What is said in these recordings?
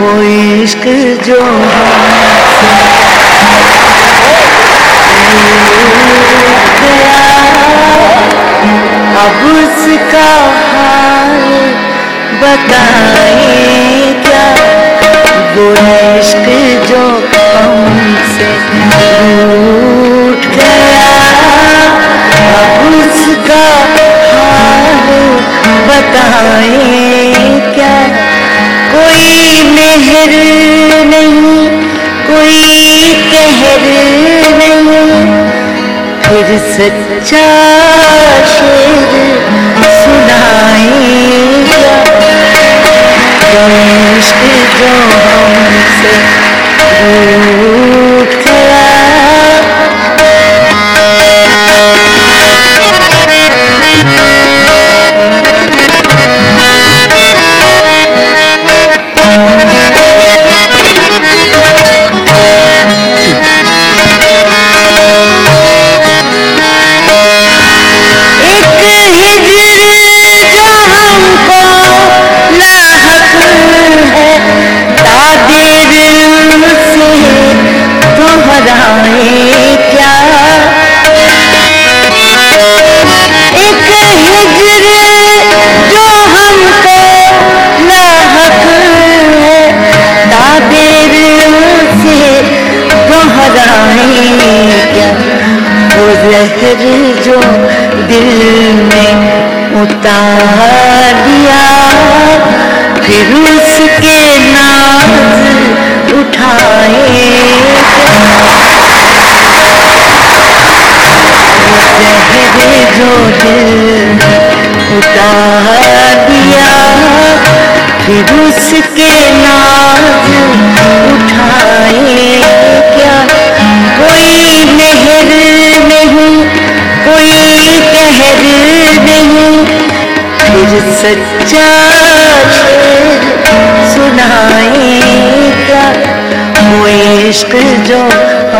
वो इश्क जो है सच्चा शेर सुनाएगा। दोस्त जो हमसे दूर।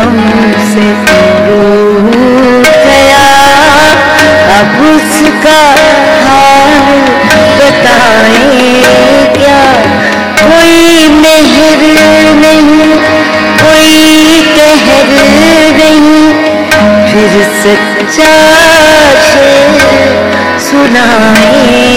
हमसे गया। अब उसका हाल बताए क्या? कोई मेहर नहीं, कोई कहर नहीं। फिर सच्चा शेर सुनाए।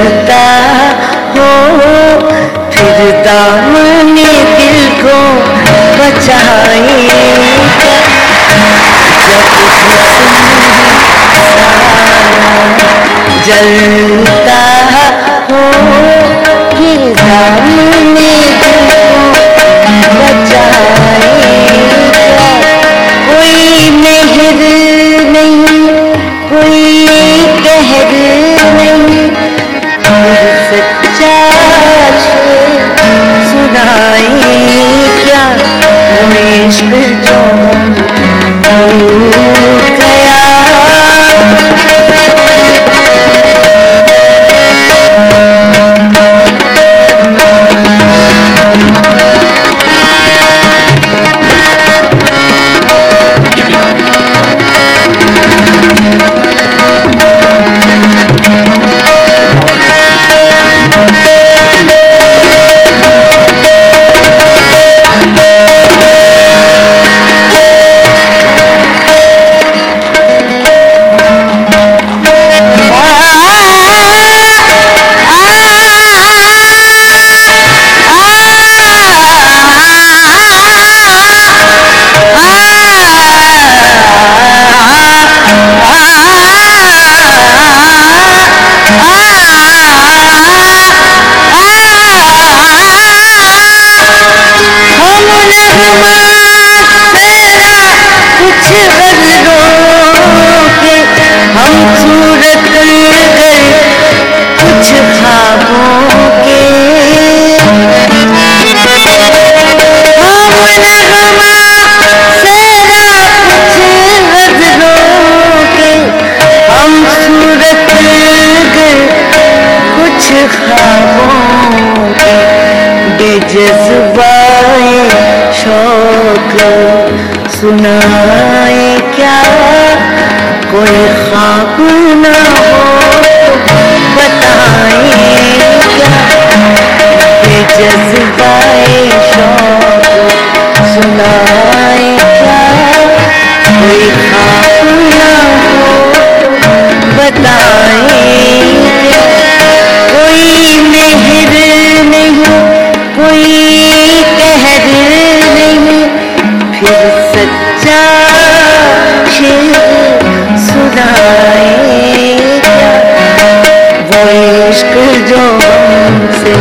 करता हो फिर दामने दिल को बचाए जब जलता हो फिर दाम speak on. जज्बाए शौक सुनाए क्या? कोई खाब न हो बताए क्या जज्बाए शौक सुनाए क्या? कोई खाब न बताए कोई नहीं कोई कहर नहीं फिर सच्चा शेर वो इश्क जो हमसे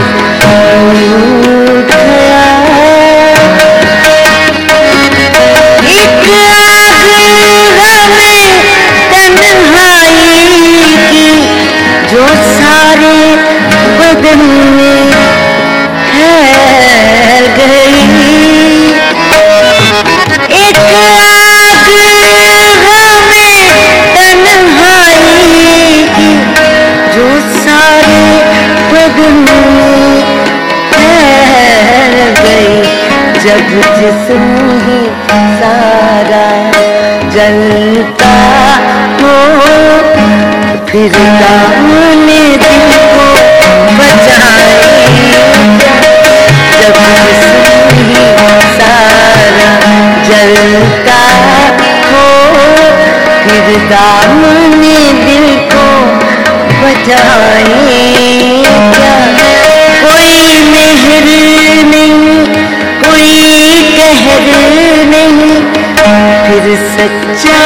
जिस्म सारा जलता हो, फिर दामने दिल को बचाए। जब जिस्म ही सारा जलता हो, फिर दामने दिल को बचाए। सच्चा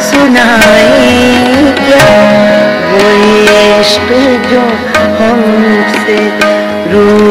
सुनाए क्या वो इश्क जो हमसे रू